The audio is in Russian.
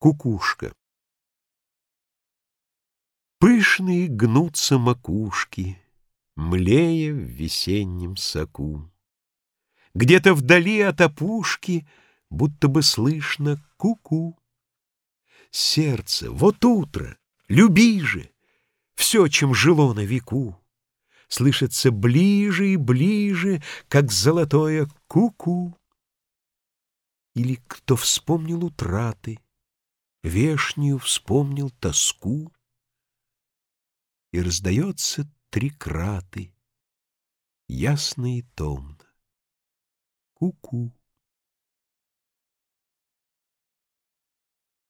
Кукушка. Пышные гнутся макушки, Млея в весеннем соку. Где-то вдали от опушки Будто бы слышно куку. -ку. Сердце, вот утро, люби же Все, чем жило на веку. Слышится ближе и ближе, Как золотое куку. -ку. Или кто вспомнил утраты, вешнюю, вспомнил тоску, и раздается три краты, ясно и томно. Ку-ку.